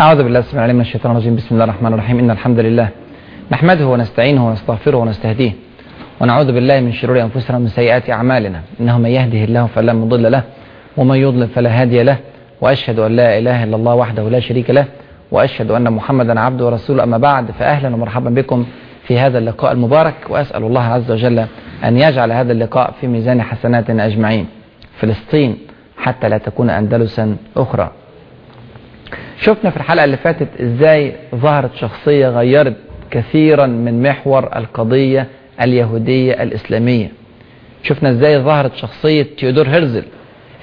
أعوذ بالله السميع العليم من الشيطان الرجيم. بسم الله الرحمن الرحيم. إن الحمد لله نحمده ونستعينه ونستغفره ونستهديه ونعوذ بالله من شرور أنفسنا ومن سيئات أعمالنا. إنه من يهده الله فلا مضل له ومن يضلل فلا هادي له وأشهد أن لا إله إلا الله وحده لا شريك له وأشهد أن محمدا عبده ورسوله. أما بعد فأهلا ومرحبا بكم في هذا اللقاء المبارك وأسأل الله عز وجل أن يجعل هذا اللقاء في ميزان حسناتنا أجمعين. فلسطين حتى لا تكون أندلسا أخرى. شفنا في الحلقة اللي فاتت إزاي ظهرت شخصية غيرت كثيرا من محور القضية اليهودية الإسلامية. شفنا إزاي ظهرت شخصية تيودور هرزل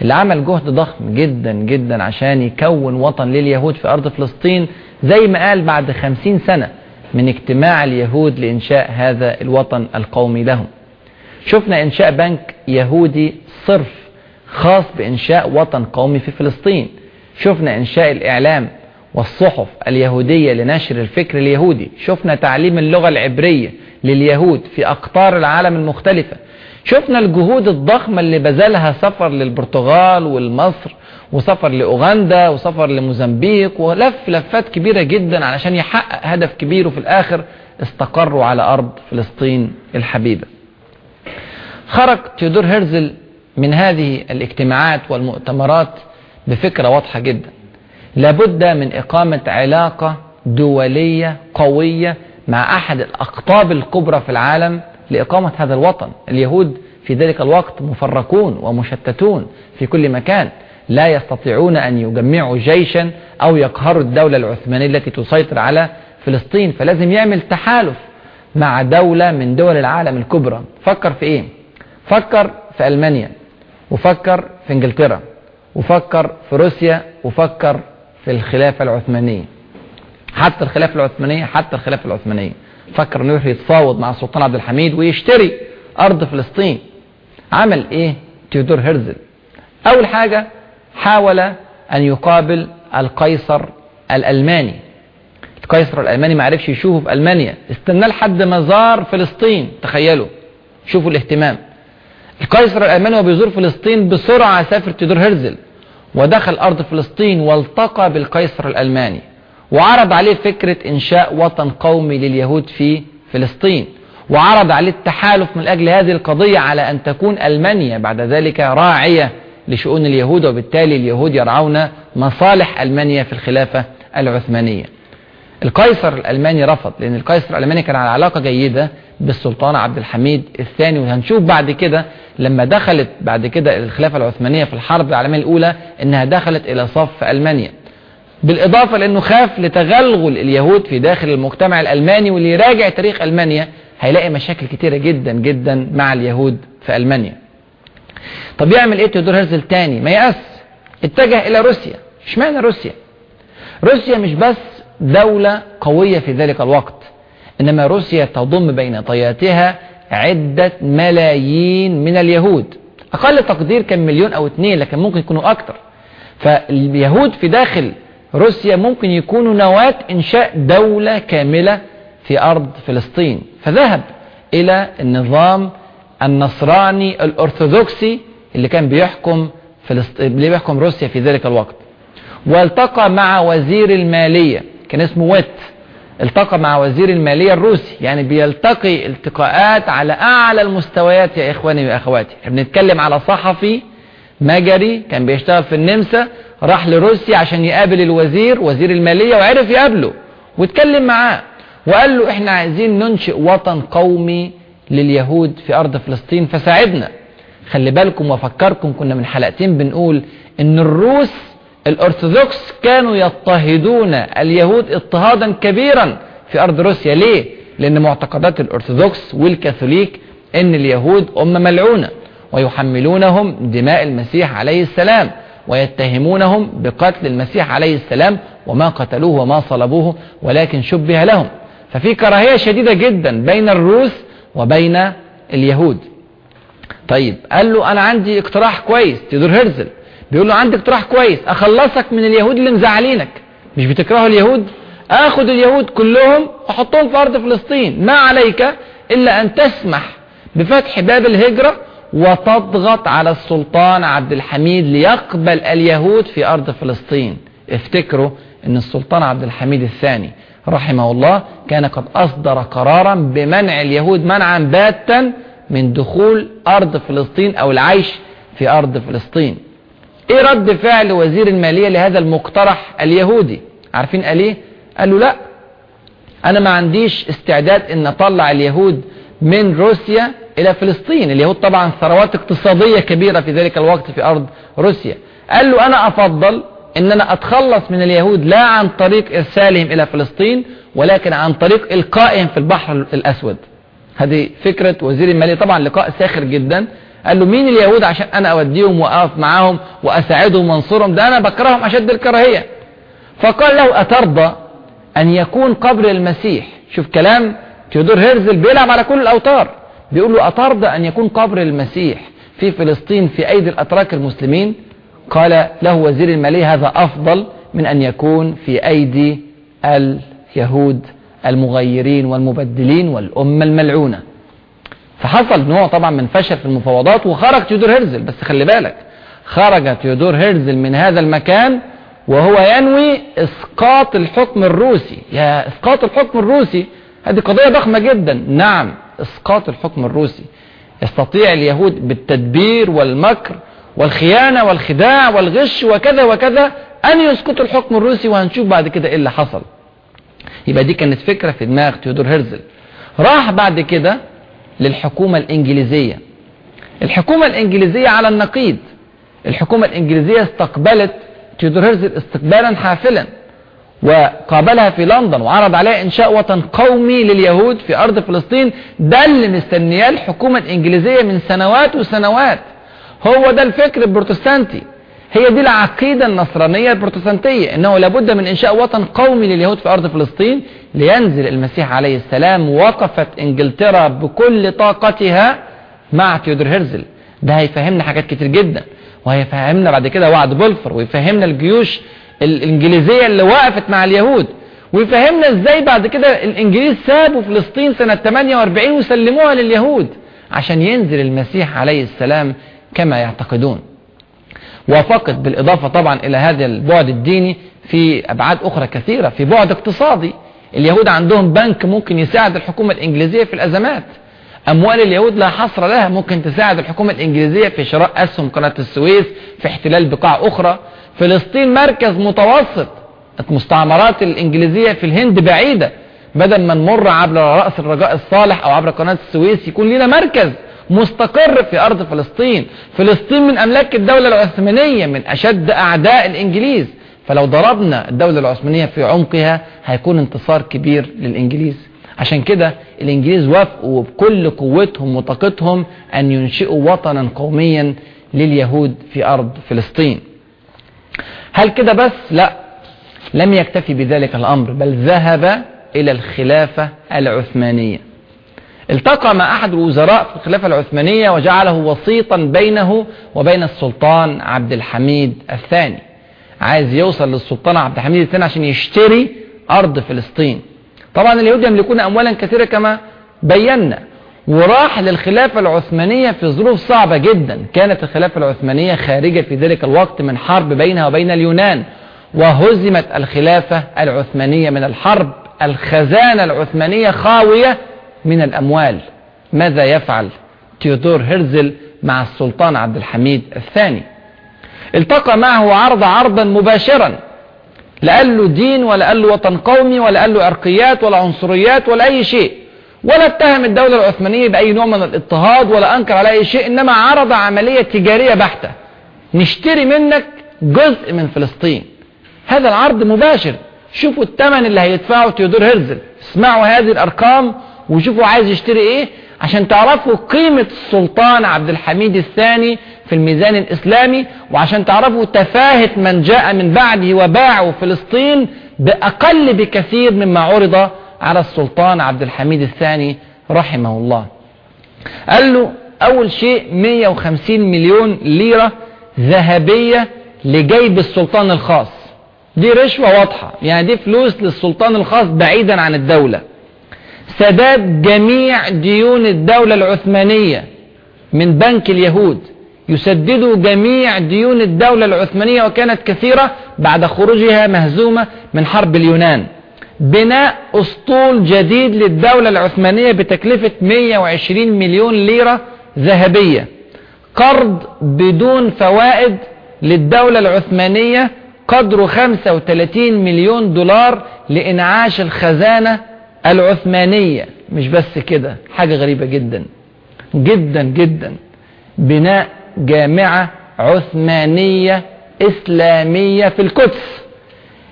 اللي عمل جهد ضخم جدا جدا عشان يكون وطن لليهود في أرض فلسطين زي ما قال بعد خمسين سنة من اجتماع اليهود لإنشاء هذا الوطن القومي لهم. شفنا إنشاء بنك يهودي صرف خاص بإنشاء وطن قومي في فلسطين. شفنا إنشاء الإعلام والصحف اليهودية لنشر الفكر اليهودي. شفنا تعليم اللغة العبرية لليهود في أقطار العالم المختلفة. شفنا الجهود الضخمة اللي بذلها سفر للبرتغال والمصر وسفر لأوغندا وسفر لموزمبيق ولف لفات كبيرة جدا علشان يحقق هدف كبير وفي الآخر استقروا على أرض فلسطين الحبيبة. خرج تيودور هرزل من هذه الاجتماعات والمؤتمرات بفكرة واضحة جدا. لابد من إقامة علاقة دولية قوية مع أحد الأقطاب الكبرى في العالم لإقامة هذا الوطن. اليهود في ذلك الوقت مفرقون ومشتتون في كل مكان. لا يستطيعون أن يجمعوا جيشا أو يقهروا الدولة العثمانية التي تسيطر على فلسطين. فلازم يعمل تحالف مع دولة من دول العالم الكبرى. فكر في إيه؟ فكر في ألمانيا. وفكر في إنجلترا. وفكر في روسيا وفكر في الخلافة العثمانية. حتى الخلافة العثمانية حتى الخلافة العثمانية. فكر إنه يروح يتفاوض مع السلطان عبد الحميد ويشتري أرض فلسطين. عمل إيه؟ تيودور هرزل. أول حاجة حاول أن يقابل القيصر الألماني. القيصر الألماني ما عرفش يشوفه في ألمانيا. استناه لحد ما زار فلسطين تخيلوا. شوفوا الاهتمام. القيصر الالماني وهو بيزور فلسطين بسرعة سافر تيودور هرزل ودخل أرض فلسطين والتقى بالقيصر الألماني وعرض عليه فكرة إنشاء وطن قومي لليهود في فلسطين وعرض عليه التحالف من أجل هذه القضية على أن تكون ألمانيا بعد ذلك راعية لشؤون اليهود وبالتالي اليهود يرعون مصالح ألمانيا في الخلافة العثمانية. القيصر الألماني رفض لأن القيصر الألماني كان على علاقة جيدة بالسلطان عبد الحميد الثاني وهنشوف بعد كده لما دخلت بعد كده الخلافة العثمانية في الحرب العالمية الأولى إنها دخلت إلى صف ألمانيا. بالإضافة لأنه خاف لتغلغل اليهود في داخل المجتمع الألماني واللي يراجع تاريخ ألمانيا هيلاقي مشاكل كتيرة جدا جدا مع اليهود في ألمانيا. طب يعمل إيه تيودور هرزل تاني؟ ما يأس اتجه إلى روسيا. إشمعنى روسيا؟ روسيا مش بس دولة قوية في ذلك الوقت. إنما روسيا تضم بين طياتها عدة ملايين من اليهود. أقل تقدير كان مليون أو اتنين لكن ممكن يكونوا أكتر فاليهود في داخل روسيا ممكن يكونوا نواة إنشاء دولة كاملة في أرض فلسطين. فذهب إلى النظام النصراني الأرثوذكسي اللي كان بيحكم فلسطين اللي بيحكم روسيا في ذلك الوقت. والتقى مع وزير المالية كان اسمه ويت. التقى مع وزير المالية الروسي. يعني بيلتقي التقاءات على أعلى المستويات يا إخواني وأخواتي بنتكلم على صحفي مجري كان بيشتغل في النمسا راح لروسيا عشان يقابل الوزير وزير المالية وعرف يقابله واتكلم معاه وقال له إحنا عايزين ننشئ وطن قومي لليهود في أرض فلسطين فساعدنا. خلي بالكم وفكركم كنا من حلقتين بنقول إن الروس الأرثوذكس كانوا يضطهدون اليهود اضطهادا كبيرا في أرض روسيا. ليه؟ لأن معتقدات الأرثوذكس والكاثوليك أن اليهود أمة ملعونة ويحملونهم دماء المسيح عليه السلام ويتهمونهم بقتل المسيح عليه السلام وما قتلوه وما صلبوه ولكن شبه لهم. ففي كراهية شديدة جدا بين الروس وبين اليهود. طيب قال له أنا عندي اقتراح كويس تيودور هرزل. بيقول له عندي اقتراح كويس أخلصك من اليهود اللي مزعلينك. مش بتكرهوا اليهود؟ اخد اليهود كلهم واحطهم في أرض فلسطين. ما عليك إلا أن تسمح بفتح باب الهجرة وتضغط على السلطان عبد الحميد ليقبل اليهود في أرض فلسطين. افتكروا إن السلطان عبد الحميد الثاني رحمه الله كان قد أصدر قرارا بمنع اليهود منعا باتا من دخول أرض فلسطين أو العيش في أرض فلسطين. إيه رد فعل وزير المالية لهذا المقترح اليهودي؟ عارفين قال إيه؟ قال له لا. أنا ما عنديش استعداد إن أطلع اليهود من روسيا إلى فلسطين. اليهود طبعا ثروات اقتصادية كبيرة في ذلك الوقت في أرض روسيا. قال له أنا أفضل إن أنا أتخلص من اليهود لا عن طريق إرسالهم إلى فلسطين ولكن عن طريق إلقائهم في البحر الأسود. هذه فكرة وزير المالية. طبعا لقاء ساخر جدا. قال له مين اليهود عشان أنا أوديهم وأقف معاهم وأساعدهم وأنصرهم؟ ده أنا بكرههم أشد الكراهية. فقال له أترضى أن يكون قبر المسيح. شوف كلام تيودور هيرزل بيلعب على كل الأوتار. بيقول له أترضى أن يكون قبر المسيح في فلسطين في أيدي الأتراك المسلمين؟ قال له وزير المالية هذا أفضل من أن يكون في أيدي اليهود المغيرين والمبدلين والأمة الملعونة. فحصل نوع طبعا من فشل في المفاوضات وخرج تيودور هيرزل. بس خلي بالك خرج تيودور هيرزل من هذا المكان وهو ينوي إسقاط الحكم الروسي. يا إسقاط الحكم الروسي هذه قضية ضخمة جدا. نعم إسقاط الحكم الروسي. يستطيع اليهود بالتدبير والمكر والخيانة والخداع والغش وكذا وكذا أن يسقطوا الحكم الروسي وهنشوف بعد كده إيه اللي حصل. يبقى دي كانت فكرة في دماغ تيودور هيرزل. راح بعد كده للحكومة الإنجليزية. الحكومة الإنجليزية على النقيض. الحكومة الإنجليزية استقبلت تيودور هيرزل استقبالا حافلا وقابلها في لندن وعرض عليها إنشاء وطن قومي لليهود في أرض فلسطين. ده اللي مستنياه الحكومة الإنجليزية من سنوات وسنوات. هو ده الفكر البروتستانتي. هي دي العقيدة النصرانية البروتستانتية إنه لابد من إنشاء وطن قومي لليهود في أرض فلسطين. لينزل المسيح عليه السلام وقفت إنجلترا بكل طاقتها مع تيودور هيرزل. ده هيفهمنا حاجات كتير جدا وهيفهمنا بعد كده وعد بولفر ويفهمنا الجيوش الإنجليزية اللي وقفت مع اليهود ويفهمنا إزاي بعد كده الإنجليز سابوا فلسطين سنة 48 وسلموها لليهود عشان ينزل المسيح عليه السلام كما يعتقدون. وفقط بالإضافة طبعا إلى هذا البعد الديني في أبعاد أخرى كثيرة في بعد اقتصادي. اليهود عندهم بنك ممكن يساعد الحكومة الإنجليزية في الأزمات. أموال اليهود لا حصر لها ممكن تساعد الحكومة الإنجليزية في شراء أسهم قناة السويس في احتلال بقاع أخرى. فلسطين مركز متوسط. المستعمرات الإنجليزية في الهند بعيدة. بدل ما نمر عبر رأس الرجاء الصالح أو عبر قناة السويس يكون لنا مركز مستقر في أرض فلسطين. فلسطين من أملاك الدولة العثمانية من أشد أعداء الإنجليز. فلو ضربنا الدولة العثمانية في عمقها هيكون انتصار كبير للإنجليز. عشان كده الإنجليز وافقوا بكل قوتهم وطاقتهم أن ينشئوا وطنا قوميا لليهود في أرض فلسطين. هل كده بس؟ لا. لم يكتفي بذلك الأمر بل ذهب إلى الخلافة العثمانية. التقى مع أحد الوزراء في الخلافة العثمانية وجعله وسيطا بينه وبين السلطان عبد الحميد الثاني. عايز يوصل للسلطان عبد الحميد الثاني عشان يشتري أرض فلسطين. طبعا اليهود يملكون أموالا كثيرة كما بينا. وراح للخلافة العثمانية في ظروف صعبة جدا. كانت الخلافة العثمانية خارجة في ذلك الوقت من حرب بينها وبين اليونان. وهزمت الخلافة العثمانية من الحرب. الخزانة العثمانية خاوية من الأموال. ماذا يفعل تيودور هرزل مع السلطان عبد الحميد الثاني؟ التقى معه عرض عرضا مباشرا. لا قال له دين ولا قال له وطن قومي ولا قال له عرقيات ولا عنصريات ولا أي شيء. ولا اتهم الدولة العثمانية بأي نوع من الاضطهاد ولا أنكر على أي شيء إنما عرض عملية تجارية بحتة. نشتري منك جزء من فلسطين. هذا العرض مباشر. شوفوا الثمن اللي هيدفعه تيودور هرزل. اسمعوا هذه الأرقام وشوفوا عايز يشتري إيه؟ عشان تعرفوا قيمة السلطان عبد الحميد الثاني في الميزان الإسلامي وعشان تعرفوا تفاهة من جاء من بعده وباعوا فلسطين بأقل بكثير مما عرض على السلطان عبد الحميد الثاني رحمه الله. قال له أول شيء 150 مليون ليرة ذهبية لجيب السلطان الخاص. دي رشوة واضحة يعني دي فلوس للسلطان الخاص بعيدا عن الدولة. سداد جميع ديون الدولة العثمانية من بنك اليهود. يسددوا جميع ديون الدولة العثمانية وكانت كثيرة بعد خروجها مهزومة من حرب اليونان. بناء أسطول جديد للدولة العثمانية بتكلفة 120 مليون ليرة ذهبية. قرض بدون فوائد للدولة العثمانية قدره 35 مليون دولار لإنعاش الخزانة العثمانية. مش بس كده حاجة غريبة جدا جدا جدا. بناء جامعة عثمانية إسلامية في القدس.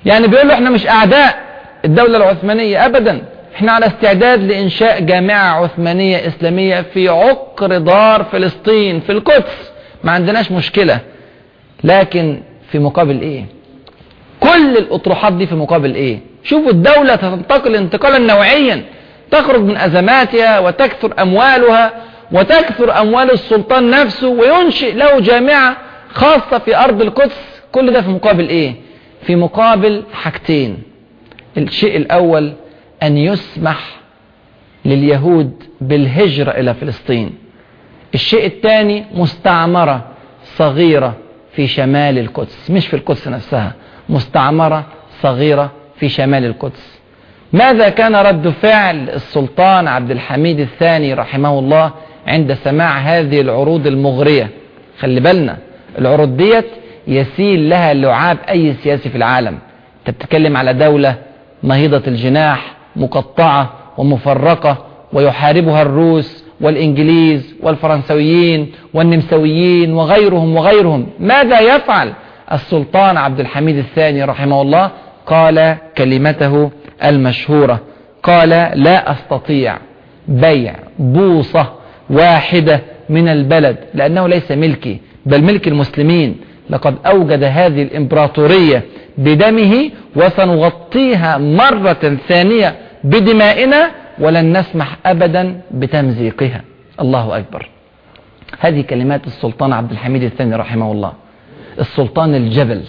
يعني بيقولوا إحنا مش أعداء الدولة العثمانية أبدا. إحنا على استعداد لإنشاء جامعة عثمانية إسلامية في عقر دار فلسطين في القدس. ما عندناش مشكلة. لكن في مقابل إيه؟ كل الأطروحات دي في مقابل إيه؟ شوفوا الدولة تنتقل انتقالا نوعيا. تخرج من أزماتها وتكثر أموالها وتكثر أموال السلطان نفسه وينشئ له جامعة خاصة في أرض القدس. كل ده في مقابل إيه؟ في مقابل حاجتين. الشيء الأول أن يسمح لليهود بالهجرة إلى فلسطين. الشيء الثاني مستعمرة صغيرة في شمال القدس. مش في القدس نفسها مستعمرة صغيرة في شمال القدس. ماذا كان رد فعل السلطان عبد الحميد الثاني رحمه الله عند سماع هذه العروض المغرية. خلي بالنا العروض ديت يسيل لها لعاب أي سياسي في العالم. أنت بتتكلم على دولة نهيضة الجناح مقطعة ومفرقة ويحاربها الروس والإنجليز والفرنسويين والنمساويين وغيرهم وغيرهم. ماذا يفعل السلطان عبد الحميد الثاني رحمه الله؟ قال كلمته المشهورة قال لا أستطيع بيع بوصة واحدة من البلد لأنه ليس ملكي بل ملك المسلمين. لقد أوجد هذه الإمبراطورية بدمه وسنغطيها مرة ثانية بدمائنا ولن نسمح أبدا بتمزيقها. الله أكبر. هذه كلمات السلطان عبد الحميد الثاني رحمه الله. السلطان الجبل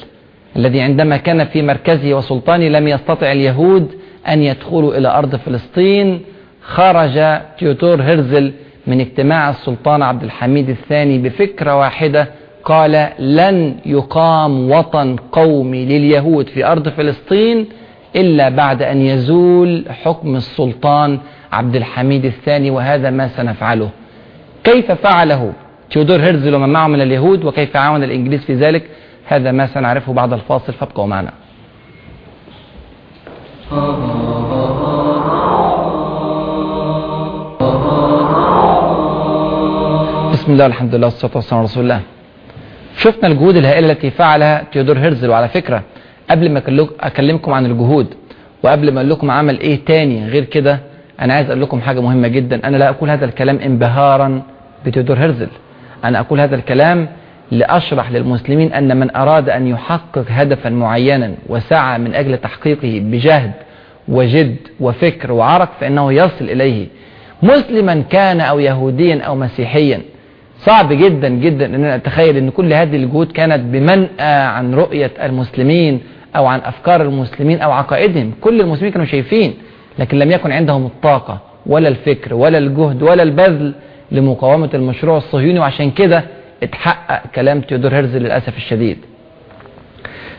الذي عندما كان في مركزه وسلطانه لم يستطع اليهود أن يدخلوا إلى أرض فلسطين خرج تيوتور هرزل من اجتماع السلطان عبد الحميد الثاني بفكرة واحدة قال لن يقام وطن قومي لليهود في أرض فلسطين إلا بعد أن يزول حكم السلطان عبد الحميد الثاني وهذا ما سنفعله. كيف فعله؟ تيودور هرزل ومن معه من اليهود وكيف عاون الإنجليز في ذلك؟ هذا ما سنعرفه بعد الفاصل فابقوا معنا. بسم الله الحمد لله والصلاة والسلام على رسول الله. شفنا الجهود الهائلة التي فعلها تيودور هرزل وعلى فكرة قبل ما أكلمكم عن الجهود وقبل ما أقول لكم عمل إيه تاني غير كده أنا عايز أقول لكم حاجة مهمة جدا. أنا لا أقول هذا الكلام انبهارا بتيودور هرزل أنا أقول هذا الكلام لأشرح للمسلمين أن من أراد أن يحقق هدفا معينا وسعى من أجل تحقيقه بجهد وجد وفكر وعرق فإنه يصل إليه. مسلما كان أو يهوديا أو مسيحيا صعب جدا جدا أن أتخيل أن كل هذه الجهود كانت بمنأى عن رؤية المسلمين أو عن أفكار المسلمين أو عقائدهم. كل المسلمين كانوا شايفين لكن لم يكن عندهم الطاقة ولا الفكر ولا الجهد ولا البذل لمقاومة المشروع الصهيوني. وعشان كده اتحقق كلام تيودور هرزل للأسف الشديد.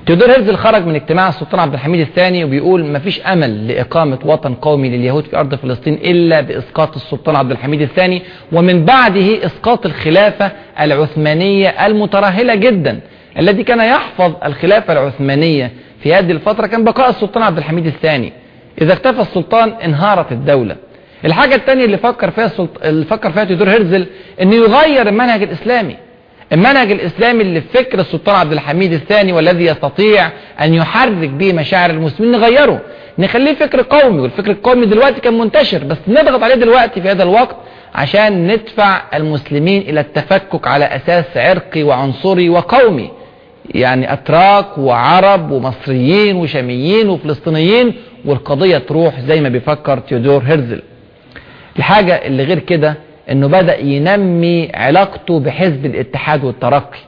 تيودور هرزل خرج من اجتماع السلطان عبد الحميد الثاني وبيقول مفيش أمل لإقامة وطن قومي لليهود في أرض فلسطين إلا بإسقاط السلطان عبد الحميد الثاني ومن بعده إسقاط الخلافة العثمانية المترهلة جدا الذي كان يحفظ الخلافة العثمانية في هذه الفترة كان بقاء السلطان عبد الحميد الثاني. إذا اختفى السلطان انهارت الدولة. الحاجة الثانية اللي فكر فيها السلط... اللي فكر فيها تيودور هرزل إنه يغير المنهج الإسلامي. المنهج الإسلامي اللي في فكر السلطان عبد الحميد الثاني والذي يستطيع أن يحرك به مشاعر المسلمين نغيره. نخليه فكر قومي والفكر القومي دلوقتي كان منتشر بس نضغط عليه دلوقتي في هذا الوقت عشان ندفع المسلمين إلى التفكك على أساس عرقي وعنصري وقومي. يعني أتراك وعرب ومصريين وشاميين وفلسطينيين والقضية تروح زي ما بيفكر تيودور هرزل. الحاجة اللي غير كده انه بدأ ينمي علاقته بحزب الاتحاد والترقي.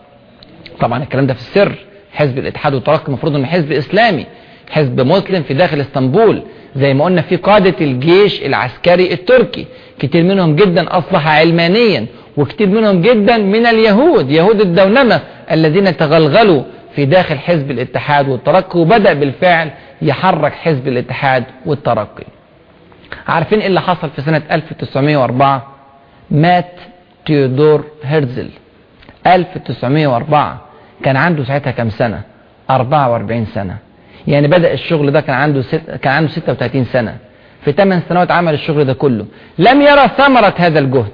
طبعا الكلام ده في السر. حزب الاتحاد والترقي المفروض إنه حزب إسلامي حزب مسلم في داخل إسطنبول. زي ما قلنا في قادة الجيش العسكري التركي. كتير منهم جدا أصبح علمانيا وكتير منهم جدا من اليهود يهود الدونمة الذين تغلغلوا في داخل حزب الاتحاد والترقي وبدأ بالفعل يحرك حزب الاتحاد والترقي. عارفين إيه اللي حصل في سنة 1904 مات تيودور هرزل 1904 كان عنده ساعتها كم سنة؟ 44 سنة. يعني بدأ الشغل ده كان عنده ست... كان عنده 36 سنة. في 8 سنوات عمل الشغل ده كله. لم يرى ثمرة هذا الجهد.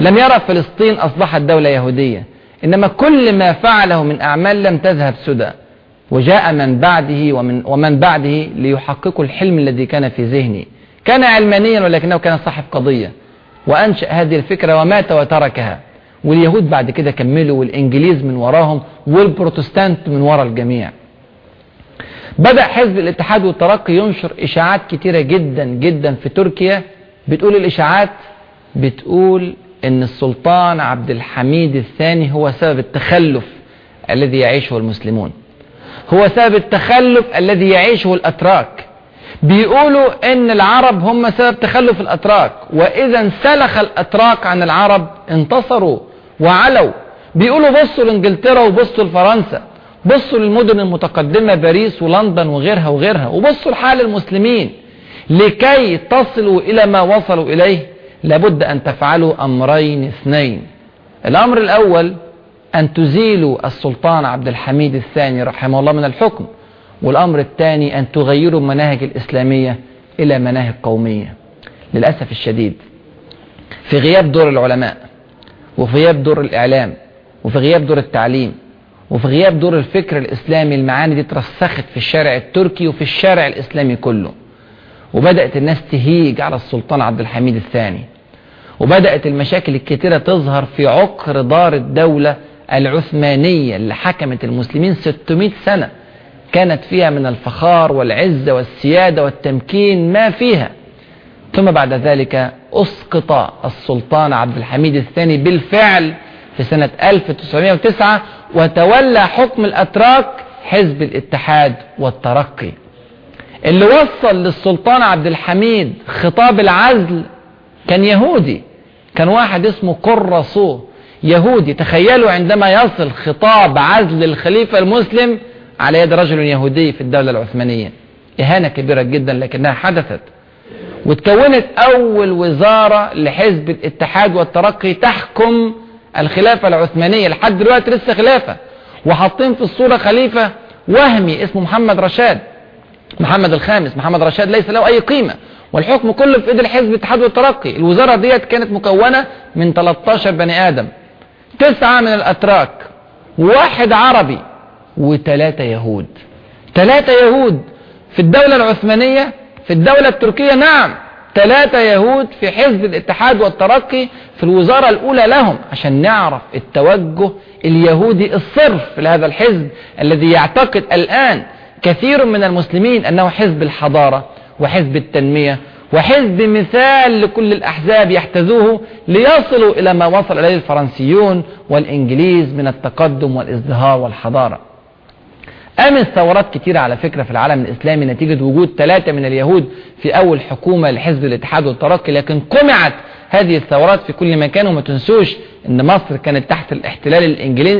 لم يرى فلسطين أصبحت دولة يهودية. إنما كل ما فعله من أعمال لم تذهب سدى. وجاء من بعده ومن, ومن بعده ليحققوا الحلم الذي كان في ذهنه. كان علمانيا ولكنه كان صاحب قضية. وأنشأ هذه الفكرة ومات وتركها. واليهود بعد كده كملوا والإنجليز من وراهم والبروتستانت من وراء الجميع. بدأ حزب الاتحاد والترقي ينشر إشاعات كتيرة جدا جدا في تركيا. بتقول الإشاعات؟ بتقول إن السلطان عبد الحميد الثاني هو سبب التخلف الذي يعيشه المسلمون. هو سبب التخلف الذي يعيشه الأتراك. بيقولوا إن العرب هم سبب تخلف الأتراك وإذا انسلخ الأتراك عن العرب انتصروا وعلوا. بيقولوا بصوا لإنجلترا وبصوا لفرنسا بصوا للمدن المتقدمة باريس ولندن وغيرها وغيرها وبصوا لحال المسلمين. لكي تصلوا إلى ما وصلوا إليه لابد أن تفعلوا أمرين اثنين. الأمر الأول أن تزيلوا السلطان عبد الحميد الثاني رحمه الله من الحكم. والأمر الثاني أن تغيروا المناهج الإسلامية إلى مناهج قومية للأسف الشديد. في غياب دور العلماء وفي غياب دور الإعلام وفي غياب دور التعليم وفي غياب دور الفكر الإسلامي المعاني دي ترسخت في الشارع التركي وفي الشارع الإسلامي كله. وبدأت الناس تهيج على السلطان عبد الحميد الثاني. وبدأت المشاكل الكتيرة تظهر في عقر دار الدولة العثمانية اللي حكمت المسلمين 600 سنة. كانت فيها من الفخار والعزة والسيادة والتمكين ما فيها. ثم بعد ذلك أسقط السلطان عبد الحميد الثاني بالفعل في سنة 1909 وتولى حكم الأتراك حزب الاتحاد والترقي. اللي وصل للسلطان عبد الحميد خطاب العزل كان يهودي. كان واحد اسمه قرصو يهودي. تخيلوا عندما يصل خطاب عزل الخليفة المسلم على يد رجل يهودي في الدولة العثمانية. إهانة كبيرة جدا لكنها حدثت. وتكونت أول وزارة لحزب الاتحاد والترقي تحكم الخلافة العثمانية. لحد دلوقتي لسه خلافة. وحاطين في الصورة خليفة وهمي اسمه محمد رشاد. محمد الخامس محمد رشاد ليس له أي قيمة. والحكم كله في إيد الحزب الاتحاد والترقي. الوزارة ديت كانت مكونة من 13 بني آدم. تسعة من الأتراك. واحد عربي. وثلاثة يهود. ثلاثة يهود في الدولة العثمانية في الدولة التركية نعم. ثلاثة يهود في حزب الاتحاد والترقي في الوزارة الأولى لهم عشان نعرف التوجه اليهودي الصرف لهذا الحزب الذي يعتقد الآن كثير من المسلمين أنه حزب الحضارة وحزب التنمية وحزب مثال لكل الأحزاب يحتذوه ليصلوا إلى ما وصل إليه الفرنسيون والإنجليز من التقدم والإزدهار والحضارة. قامت ثورات كتيرة على فكرة في العالم الإسلامي نتيجة وجود ثلاثة من اليهود في أول حكومة لحزب الاتحاد والترقي لكن قمعت هذه الثورات في كل مكان. وما تنسوش إن مصر كانت تحت الاحتلال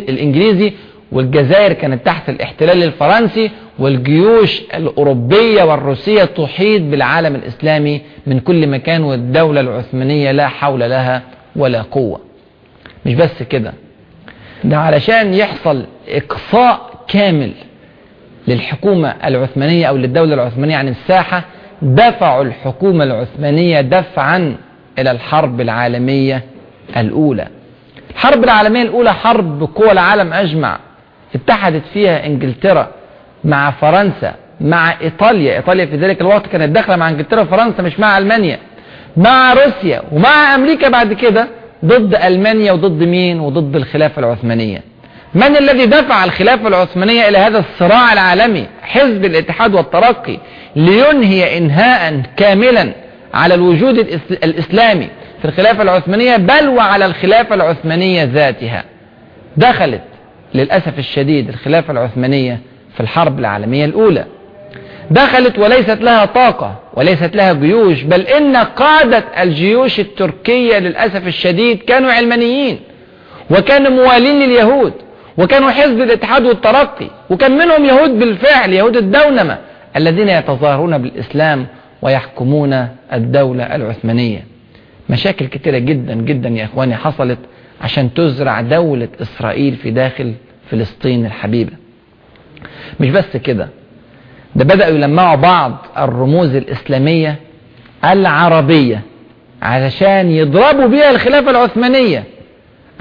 الإنجليزي والجزائر كانت تحت الاحتلال الفرنسي والجيوش الأوروبية والروسية تحيط بالعالم الإسلامي من كل مكان والدولة العثمانية لا حول لها ولا قوة. مش بس كده ده علشان يحصل إقصاء كامل للحكومة العثمانية أو للدولة العثمانية عن الساحة دفعوا الحكومة العثمانية دفعا إلى الحرب العالمية الأولى. الحرب العالمية الأولى حرب قوى العالم أجمع اتحدت فيها إنجلترا مع فرنسا مع إيطاليا. إيطاليا في ذلك الوقت كانت داخلة مع إنجلترا وفرنسا مش مع ألمانيا. مع روسيا ومع أمريكا بعد كده ضد ألمانيا وضد مين؟ وضد الخلافة العثمانية. من الذي دفع الخلافة العثمانية إلى هذا الصراع العالمي؟ حزب الاتحاد والترقي لينهي انهاء كاملا على الوجود الإسلامي في الخلافة العثمانية بل وعلى الخلافة العثمانية ذاتها. دخلت للأسف الشديد الخلافة العثمانية في الحرب العالمية الأولى. دخلت وليست لها طاقة وليست لها جيوش بل إن قادة الجيوش التركية للأسف الشديد كانوا علمانيين وكانوا موالين لليهود. وكانوا حزب الاتحاد والترقي وكان منهم يهود بالفعل يهود الدونمة الذين يتظاهرون بالإسلام ويحكمون الدولة العثمانية. مشاكل كتيرة جدا جدا يا إخواني حصلت عشان تزرع دولة إسرائيل في داخل فلسطين الحبيبة. مش بس كده ده بدأوا يلمعوا بعض الرموز الإسلامية العربية علشان يضربوا بيها الخلافة العثمانية.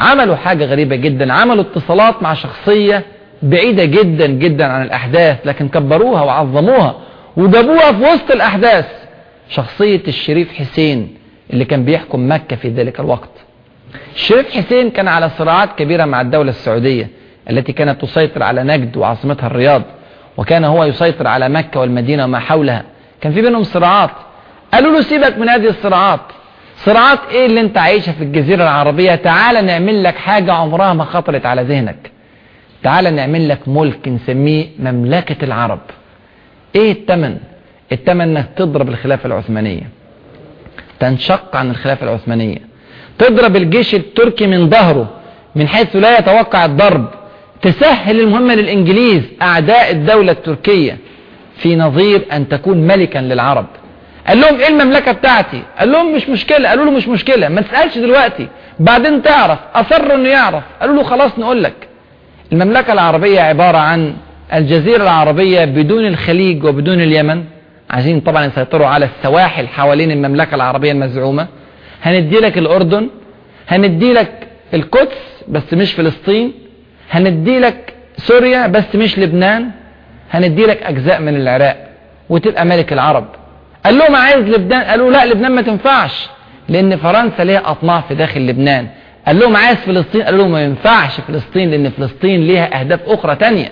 عملوا حاجة غريبة جدا عملوا اتصالات مع شخصية بعيدة جدا جدا عن الأحداث لكن كبروها وعظموها وجابوها في وسط الأحداث. شخصية الشريف حسين اللي كان بيحكم مكة في ذلك الوقت. الشريف حسين كان على صراعات كبيرة مع الدولة السعودية التي كانت تسيطر على نجد وعاصمتها الرياض وكان هو يسيطر على مكة والمدينة وما حولها. كان في بينهم صراعات. قالوا له سيبك من هذه الصراعات. صراعات إيه اللي أنت عايشها في الجزيرة العربية؟ تعال نعمل لك حاجة عمرها ما خطرت على ذهنك. تعال نعمل لك ملك نسميه مملكة العرب. إيه التمن؟ التمن إنك تضرب الخلافة العثمانية. تنشق عن الخلافة العثمانية. تضرب الجيش التركي من ظهره من حيث لا يتوقع الضرب. تسهل المهمة للإنجليز أعداء الدولة التركية في نظير أن تكون ملكا للعرب. قال لهم إيه المملكة بتاعتي؟ قال لهم مش مشكلة. قالوا له مش مشكلة. ما تسألش دلوقتي. بعدين تعرف. أصروا أنه يعرف. قالوا له خلاص نقول لك. المملكة العربية عبارة عن الجزيرة العربية بدون الخليج وبدون اليمن. عايزين طبعا يسيطروا على السواحل حوالين المملكة العربية المزعومة. هندي لك الأردن. هندي لك القدس بس مش فلسطين. هندي لك سوريا بس مش لبنان. هندي لك أجزاء من العراق. وتبقى ملك العرب. قال لهم عايز لبنان؟ قالوا لا لبنان ما تنفعش لأن فرنسا ليها أطماع في داخل لبنان. قال لهم عايز فلسطين؟ قالوا لهم ما ينفعش فلسطين لأن فلسطين ليها أهداف أخرى تانية.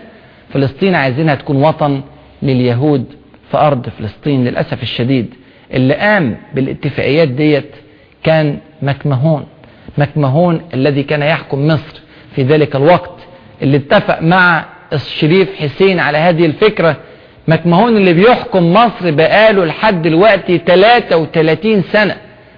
فلسطين عايزينها تكون وطن لليهود في أرض فلسطين للأسف الشديد. اللي قام بالاتفاقيات ديت كان مكمهون مكمهون الذي كان يحكم مصر في ذلك الوقت اللي اتفق مع الشريف حسين على هذه الفكرة مكمهون اللي بيحكم مصر بقاله لحد دلوقتي 33 سنة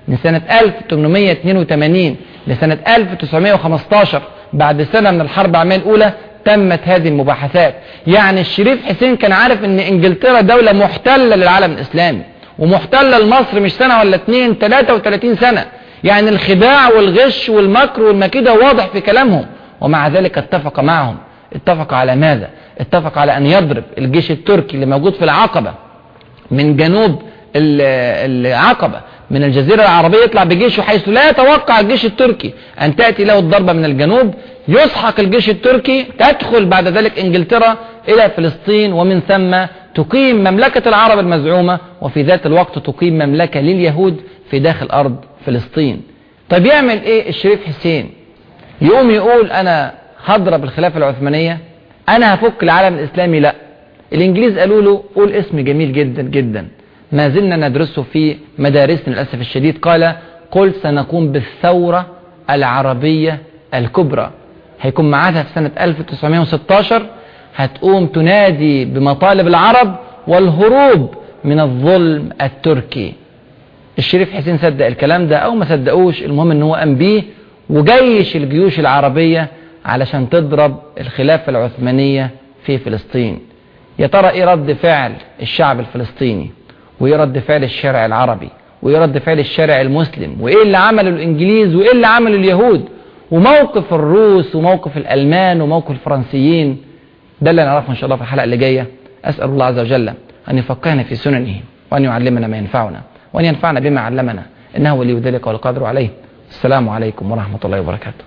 من سنة 1882 لسنة 1915 بعد سنة من الحرب العالمية الأولى تمت هذه المباحثات. يعني الشريف حسين كان عارف إن إنجلترا دولة محتلة للعالم الإسلامي ومحتلة لمصر مش سنة ولا اتنين 33 سنة. يعني الخداع والغش والمكر والمكيدة واضح في كلامهم ومع ذلك اتفق معهم. اتفق على ماذا؟ اتفق على أن يضرب الجيش التركي اللي موجود في العقبة من جنوب العقبة من الجزيرة العربية يطلع بجيشه حيث لا يتوقع الجيش التركي أن تأتي له الضربة من الجنوب يسحق الجيش التركي تدخل بعد ذلك إنجلترا إلى فلسطين ومن ثم تقيم مملكة العرب المزعومة وفي ذات الوقت تقيم مملكة لليهود في داخل أرض فلسطين. طيب يعمل إيه الشريف حسين؟ يقوم يقول أنا هضرب الخلافة العثمانية أنا هفك العالم الإسلامي؟ لا. الإنجليز قالوا له قول اسم جميل جدا جدا. ما زلنا ندرسه في مدارسنا للأسف الشديد. قال قل سنقوم بالثورة العربية الكبرى. هيكون معادها في سنة 1916 هتقوم تنادي بمطالب العرب والهروب من الظلم التركي. الشريف حسين صدق الكلام ده أو ما صدقوش المهم إن هو قام بيه. وجيش الجيوش العربية علشان تضرب الخلافة العثمانية في فلسطين. يا ترى إيه رد فعل الشعب الفلسطيني؟ وإيه رد فعل الشارع العربي؟ وإيه رد فعل الشارع المسلم؟ وإيه اللي عمله الإنجليز؟ وإيه اللي عمله اليهود؟ وموقف الروس وموقف الألمان وموقف الفرنسيين. ده اللي نعرفه إن شاء الله في الحلقة اللي جاية. أسأل الله عز وجل أن يفقهنا في سننه وأن يعلمنا ما ينفعنا وأن ينفعنا بما علمنا إنه ولي ذلك والقادر عليه. السلام عليكم ورحمة الله وبركاته.